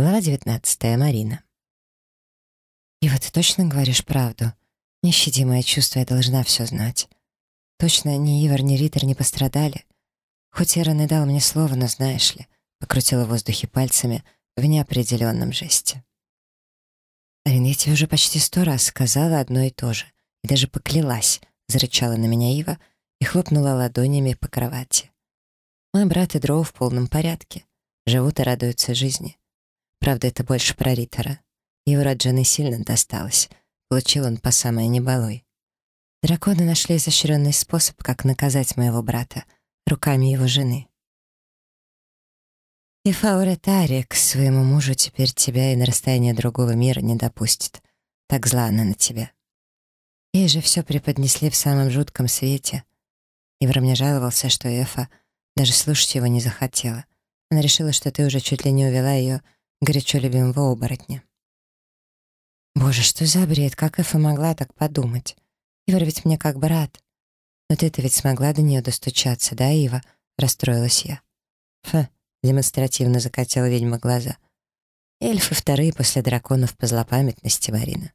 Глава 19. Марина. «Ива, ты точно говоришь правду? Не чувства, я должна все знать. Точно ни Ивар, ни Риттер не пострадали? Хоть Эрон и дал мне слово, но знаешь ли...» Покрутила в воздухе пальцами в неопределенном жесте. «Арин, я тебе уже почти сто раз сказала одно и то же. И даже поклялась», — зарычала на меня Ива и хлопнула ладонями по кровати. «Мой брат и Дроу в полном порядке. Живут и радуются жизни. Правда, это больше про Риттера. Его от сильно досталось. Получил он по самой небалой. Драконы нашли изощренный способ, как наказать моего брата руками его жены. И Фауретари к своему мужу теперь тебя и на расстояние другого мира не допустит. Так зла она на тебя. Ей же все преподнесли в самом жутком свете. Ивар мне жаловался, что Эфа даже слушать его не захотела. Она решила, что ты уже чуть ли не увела ее горячо любимого оборотня. Боже, что за бред, как Эфа могла так подумать? Ивар ведь мне как брат. Но ты-то ведь смогла до нее достучаться, да, Ива? Расстроилась я. Фу, демонстративно закатила ведьма глаза. Эльфы вторые после драконов по злопамятности, Марина.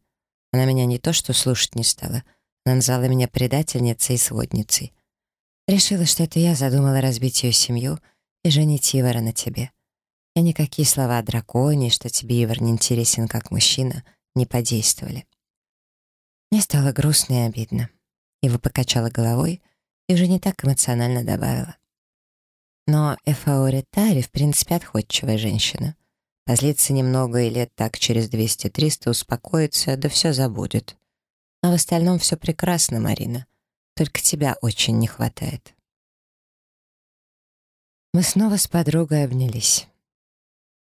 Она меня не то что слушать не стала, она назвала меня предательницей и сводницей. Решила, что это я задумала разбить ее семью и женить Ивара на тебе. И никакие слова о драконе, что тебе Ивар не интересен как мужчина, не подействовали. Мне стало грустно и обидно. Ива покачала головой и уже не так эмоционально добавила. Но Эфаори Тари, в принципе, отходчивая женщина. Позлится немного и лет так через 200-300 успокоится, да все забудет. А в остальном все прекрасно, Марина. Только тебя очень не хватает. Мы снова с подругой обнялись.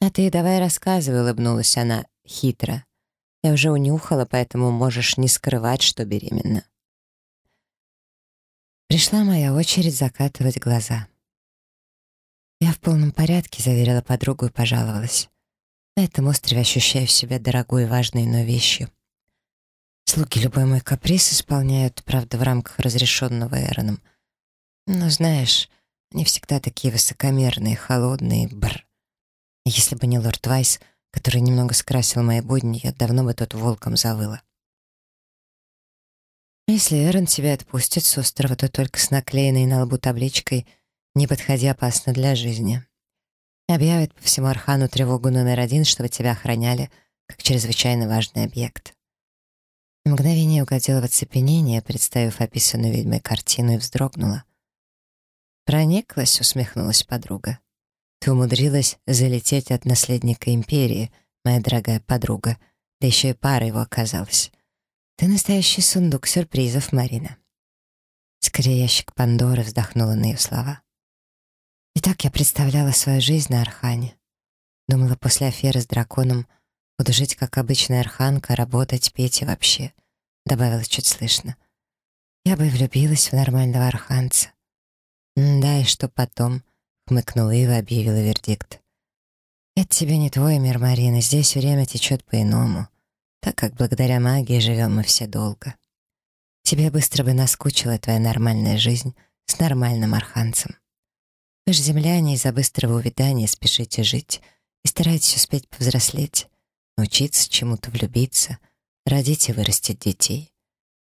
«А ты давай рассказывай», — улыбнулась она хитро. «Я уже унюхала, поэтому можешь не скрывать, что беременна». Пришла моя очередь закатывать глаза. Я в полном порядке, заверила подругу и пожаловалась. На этом острове ощущаю себя дорогой и важной, но вещью. Слуги любой мой каприз исполняют, правда, в рамках разрешенного Эроном. Но знаешь, они всегда такие высокомерные, холодные, бр. Если бы не лорд Вайс, который немного скрасил мои будни, я давно бы тот волком завыла. Если Эрон тебя отпустит с острова, то только с наклеенной на лбу табличкой «Не подходи опасно для жизни». Объявит по всему Архану тревогу номер один, чтобы тебя охраняли как чрезвычайно важный объект. На мгновение угодила в оцепенение, представив описанную ведьмой картину, и вздрогнула. «Прониклась», — усмехнулась подруга. Ты умудрилась залететь от наследника империи, моя дорогая подруга, да еще и пара его оказалась. Ты настоящий сундук сюрпризов, Марина. Скорее ящик Пандоры вздохнула на ее слова. И так я представляла свою жизнь на Архане. Думала, после аферы с драконом буду жить как обычная арханка, работать, петь и вообще. Добавила чуть слышно. Я бы влюбилась в нормального арханца. М да, и что потом? Хмыкнула Ива объявила вердикт. «Это тебе не твой мир, Марина, здесь время течет по-иному, так как благодаря магии живем мы все долго. Тебе быстро бы наскучила твоя нормальная жизнь с нормальным арханцем. Вы же земляне из-за быстрого увядания спешите жить и стараетесь успеть повзрослеть, научиться чему-то влюбиться, родить и вырастить детей.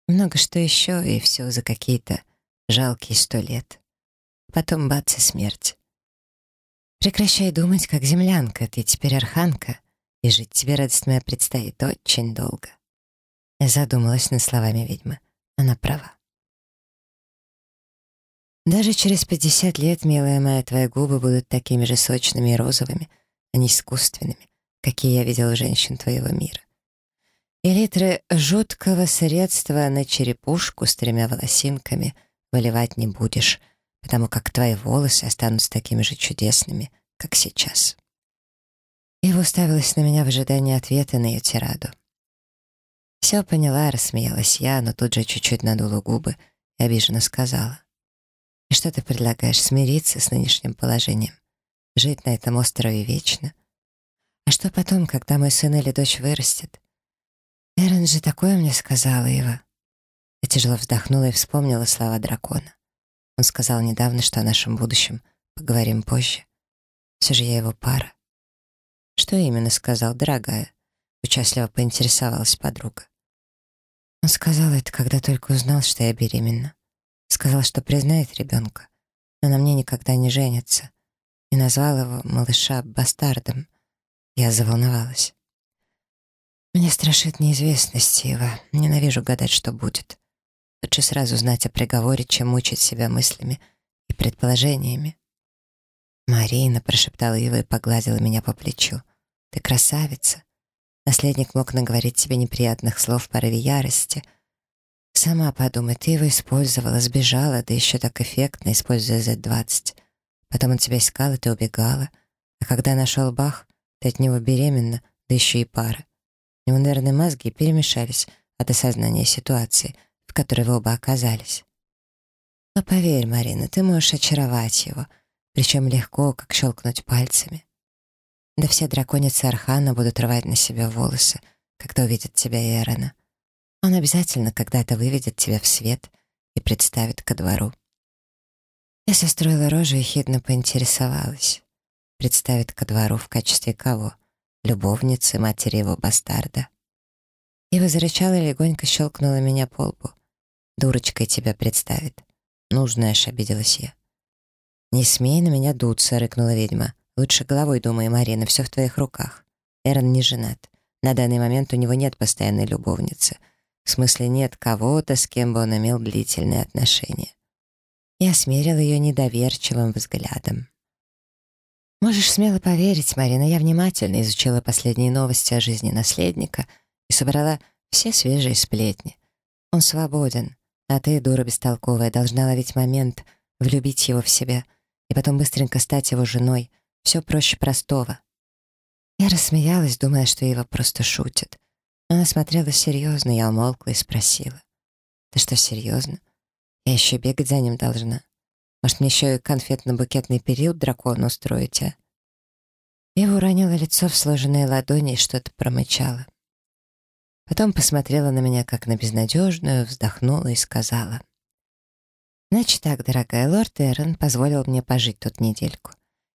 Много что еще, и все за какие-то жалкие сто лет. Потом бац и смерть. Прекращай думать, как землянка, ты теперь арханка, и жить тебе, радость моя, предстоит очень долго. Я задумалась над словами ведьмы. Она права. Даже через пятьдесят лет, милая моя, твои губы будут такими же сочными и розовыми, а не искусственными, какие я видел у женщин твоего мира. И литры жуткого средства на черепушку с тремя волосинками выливать не будешь — потому как твои волосы останутся такими же чудесными, как сейчас. Ива уставилась на меня в ожидании ответа на ее тираду. Все поняла, рассмеялась я, но тут же чуть-чуть надула губы и обиженно сказала. «И что ты предлагаешь, смириться с нынешним положением? Жить на этом острове вечно? А что потом, когда мой сын или дочь вырастет? Эрен же такое мне сказала, Ива». Я тяжело вздохнула и вспомнила слова дракона. Он сказал недавно, что о нашем будущем поговорим позже. Все же я его пара. «Что именно сказал, дорогая?» — участливо поинтересовалась подруга. Он сказал это, когда только узнал, что я беременна. Сказал, что признает ребенка, но на мне никогда не женится. И назвал его малыша бастардом. Я заволновалась. Мне страшит неизвестность, Ива. Ненавижу гадать, что будет. Лучше сразу знать о приговоре, чем мучить себя мыслями и предположениями. «Марина», — прошептала Ива и погладила меня по плечу. «Ты красавица». Наследник мог наговорить тебе неприятных слов в порыве ярости. Сама подумай, ты его использовала, сбежала, да еще так эффектно, используя Z-20. Потом он тебя искал, и ты убегала. А когда нашел Бах, ты от него беременна, да еще и пара. У него, наверное, мозги перемешались от осознания ситуации, в которой вы оба оказались. Но поверь, Марина, ты можешь очаровать его, причем легко, как щелкнуть пальцами. Да все драконицы Архана будут рвать на себя волосы, когда увидят тебя Эрона. Он обязательно когда-то выведет тебя в свет и представит ко двору. Я состроила рожу и хитно поинтересовалась. Представит ко двору в качестве кого? Любовницы матери его бастарда. Ива зарычала и легонько щелкнула меня по лбу. «Дурочкой тебя представит». «Ну, знаешь», — обиделась я. «Не смей на меня дуться», — рыкнула ведьма. Лучше головой думай, Марина, все в твоих руках. Эрон не женат. На данный момент у него нет постоянной любовницы. В смысле, нет кого-то, с кем бы он имел длительные отношения. Я смерил ее недоверчивым взглядом. Можешь смело поверить, Марина, я внимательно изучила последние новости о жизни наследника и собрала все свежие сплетни. Он свободен, а ты, дура бестолковая, должна ловить момент, влюбить его в себя и потом быстренько стать его женой — все проще простого. Я рассмеялась, думая, что Ива просто шутит. Она смотрела серьезно, я умолкла и спросила. «Ты что, серьезно? Я еще бегать за ним должна. Может, мне еще и конфетно-букетный период дракона устроить, а?» Ива уронила лицо в сложенные ладони и что-то промычала. Потом посмотрела на меня как на безнадежную, вздохнула и сказала. «Значит так, дорогая, лорд Эрон позволил мне пожить тут недельку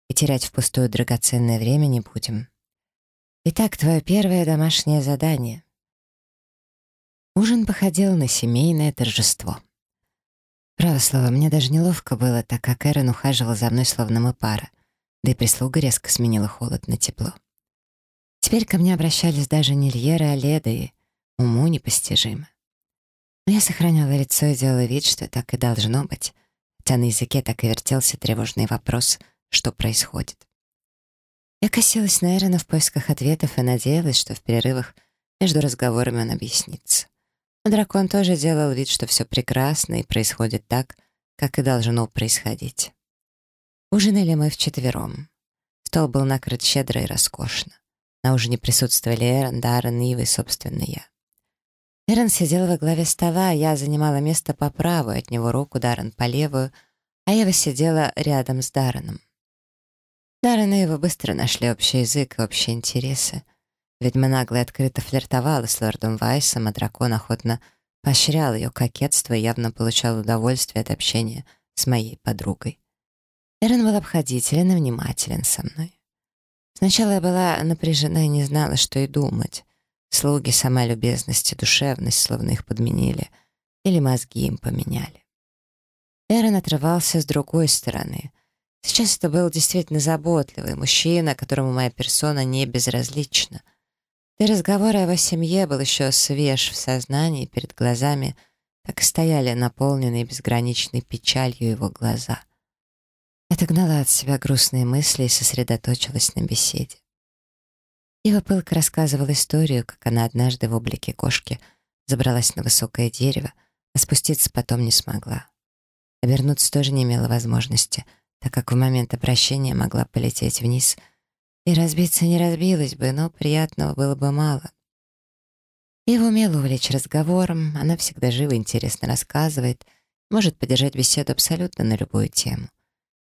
и терять впустую драгоценное время не будем. Итак, твое первое домашнее задание. Ужин походил на семейное торжество. Право слово, мне даже неловко было, так как Эрен ухаживал за мной словно мы пара, да и прислуга резко сменила холод на тепло. Теперь ко мне обращались даже не Льера, а Леда, и уму непостижимо. Но я сохраняла лицо и делала вид, что так и должно быть, хотя на языке так и вертелся тревожный вопрос — что происходит. Я косилась на Эрона в поисках ответов и надеялась, что в перерывах между разговорами он объяснится. Но дракон тоже делал вид, что все прекрасно и происходит так, как и должно происходить. Ужинали мы вчетвером. Стол был накрыт щедро и роскошно. На ужине присутствовали Эрон, Даррен, Ива и, собственно, я. Эрон сидел во главе стола, а я занимала место по правую, от него руку, Даррен по левую, а Ева сидела рядом с Дарреном. Даррен и Эва быстро нашли общий язык и общие интересы. Ведьма нагло и открыто флиртовала с лордом Вайсом, а дракон охотно поощрял ее кокетство и явно получал удовольствие от общения с моей подругой. Эрен был обходителен и внимателен со мной. Сначала я была напряжена и не знала, что и думать. Слуги, сама любезность и душевность, словно их подменили, или мозги им поменяли. Эрен отрывался с другой стороны, Сейчас это был действительно заботливый мужчина, которому моя персона не безразлична. Да разговор о его семье был еще свеж в сознании, перед глазами так и стояли наполненные безграничной печалью его глаза. Отогнала от себя грустные мысли и сосредоточилась на беседе. Ива пылко рассказывала историю, как она однажды в облике кошки забралась на высокое дерево, а спуститься потом не смогла. Обернуться тоже не имела возможности — так как в момент обращения могла полететь вниз и разбиться не разбилась бы, но приятного было бы мало. Ива умела увлечь разговором, она всегда живо и интересно рассказывает, может поддержать беседу абсолютно на любую тему.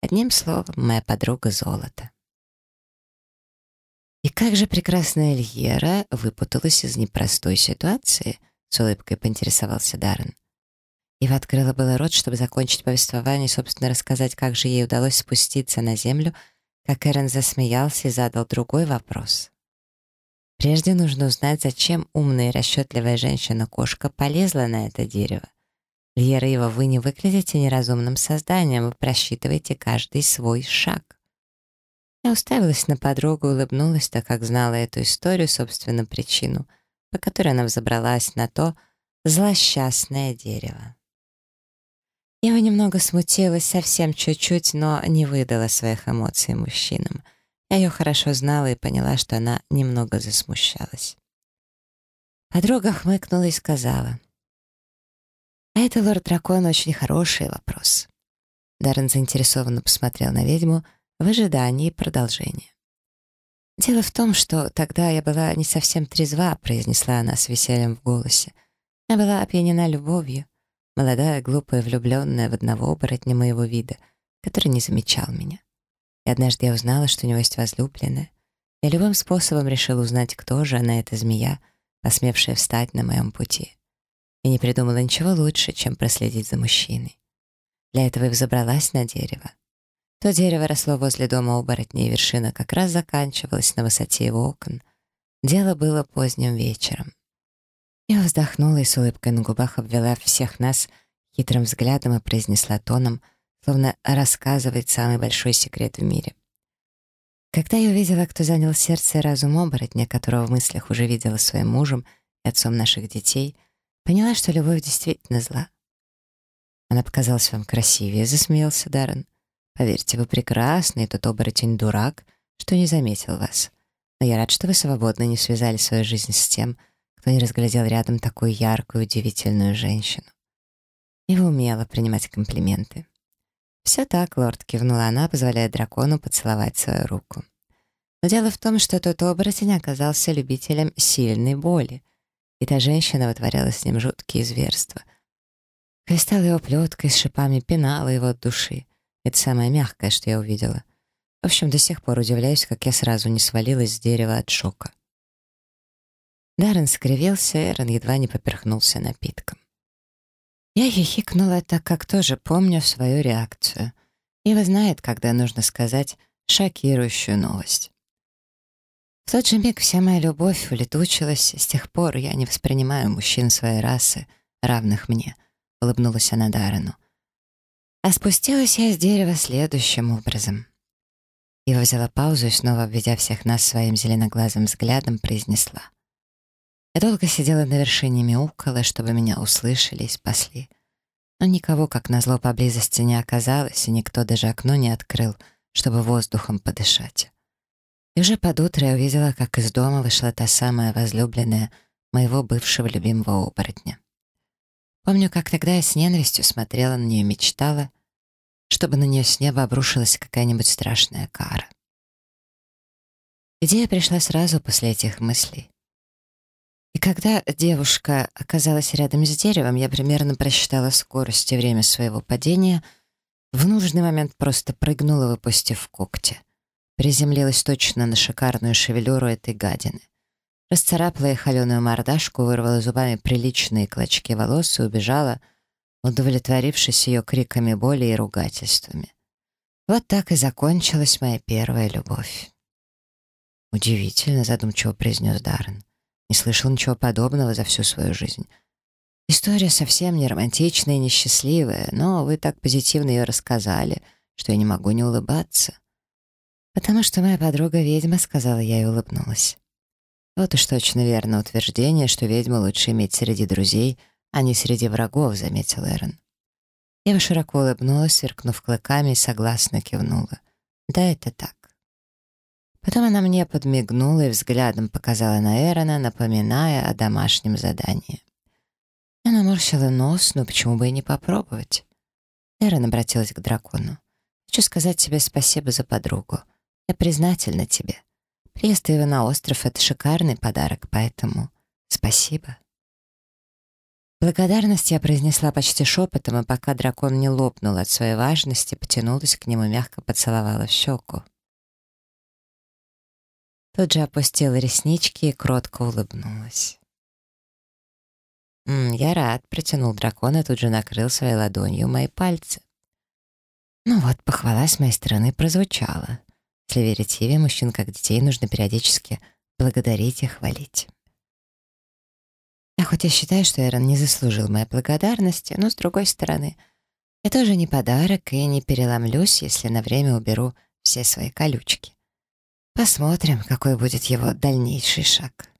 Одним словом, моя подруга золото. Как же прекрасная Льера выпуталась из непростой ситуации, с улыбкой поинтересовался Даррен. Ива открыла было рот, чтобы закончить повествование и, собственно, рассказать, как же ей удалось спуститься на землю как Эрен засмеялся и задал другой вопрос. Прежде нужно узнать, зачем умная и расчетливая женщина-кошка полезла на это дерево. Льера его вы не выглядите неразумным созданием, вы просчитываете каждый свой шаг. Я уставилась на подругу, улыбнулась, так как знала эту историю, собственно, причину, по которой она взобралась на то злосчастное дерево. Я немного смутилась, совсем чуть-чуть, но не выдала своих эмоций мужчинам. Я ее хорошо знала и поняла, что она немного засмущалась. Подруга хмыкнула и сказала. «А это, лорд-дракон, очень хороший вопрос». Даррен заинтересованно посмотрел на ведьму, в ожидании продолжения. «Дело в том, что тогда я была не совсем трезва», — произнесла она с весельем в голосе. «Я была опьянена любовью, молодая, глупая, влюбленная в одного оборотня моего вида, который не замечал меня. И однажды я узнала, что у него есть возлюбленная. Я любым способом решила узнать, кто же она, эта змея, посмевшая встать на моем пути. И не придумала ничего лучше, чем проследить за мужчиной. Для этого и взобралась на дерево. То дерево росло возле дома оборотня, и вершина как раз заканчивалась на высоте его окон. Дело было поздним вечером. Я вздохнула и с улыбкой на губах обвела всех нас хитрым взглядом и произнесла тоном, словно рассказывает самый большой секрет в мире. Когда я увидела, кто занял сердце и разум оборотня, которого в мыслях уже видела своим мужем и отцом наших детей, поняла, что любовь действительно зла. Она показалась вам красивее, засмеялся Даррен. Поверьте, вы прекрасный, тот оборотень дурак, что не заметил вас. Но я рад, что вы свободно не связали свою жизнь с тем, кто не разглядел рядом такую яркую, удивительную женщину. И вы умела принимать комплименты. «Все так, лорд», — кивнула она, позволяя дракону поцеловать свою руку. Но дело в том, что тот оборотень оказался любителем сильной боли, и та женщина вытворяла с ним жуткие зверства. Хлестала его плеткой с шипами, пинала его от души. Это самое мягкое, что я увидела. В общем, до сих пор удивляюсь, как я сразу не свалилась с дерева от шока. Даррен скривился, Эрон едва не поперхнулся напитком. Я хихикнула, так как тоже помню свою реакцию. Ива знает, когда нужно сказать шокирующую новость. В тот же миг вся моя любовь улетучилась, с тех пор я не воспринимаю мужчин своей расы, равных мне, — улыбнулась она Даррену. А спустилась я с дерева следующим образом. Ива взяла паузу и снова, обведя всех нас своим зеленоглазым взглядом, произнесла. Я долго сидела на вершине мяукала, чтобы меня услышали и спасли. Но никого, как назло, поблизости не оказалось, и никто даже окно не открыл, чтобы воздухом подышать. И уже под утро я увидела, как из дома вышла та самая возлюбленная моего бывшего любимого оборотня. Помню, как тогда я с ненавистью смотрела на нее и мечтала, чтобы на нее с неба обрушилась какая-нибудь страшная кара. Идея пришла сразу после этих мыслей. И когда девушка оказалась рядом с деревом, я примерно просчитала скорость и время своего падения, в нужный момент просто прыгнула, выпустив когти. Приземлилась точно на шикарную шевелюру этой гадины. Расцарапала их холеную мордашку, вырвала зубами приличные клочки волос и убежала, удовлетворившись ее криками боли и ругательствами. Вот так и закончилась моя первая любовь. «Удивительно», — задумчиво произнес Даррен. «Не слышал ничего подобного за всю свою жизнь. История совсем не романтичная и несчастливая, но вы так позитивно ее рассказали, что я не могу не улыбаться». «Потому что моя подруга-ведьма», — сказала я и улыбнулась. Вот уж точно верно утверждение, что ведьму лучше иметь среди друзей, а не среди врагов, заметил Эрон. Я широко улыбнулась, сверкнув клыками и согласно кивнула. Да, это так. Потом она мне подмигнула и взглядом показала на Эрона, напоминая о домашнем задании. Я наморщила нос, но почему бы и не попробовать? Эрон обратилась к дракону. «Хочу сказать тебе спасибо за подругу. Я признательна тебе. Приезд Ивы на остров — это шикарный подарок, поэтому спасибо. Благодарность я произнесла почти шепотом, и пока дракон не лопнул от своей важности, потянулась к нему, мягко поцеловала в щеку. Тут же опустила реснички и кротко улыбнулась. «М «Я рад», — протянул дракон и тут же накрыл своей ладонью мои пальцы. Ну вот, похвала с моей стороны прозвучала. Если верить мужчин как детей нужно периодически благодарить и хвалить. А хоть я считаю, что Эрон не заслужил моей благодарности, но, с другой стороны, я тоже не подарок и не переломлюсь, если на время уберу все свои колючки. Посмотрим, какой будет его дальнейший шаг.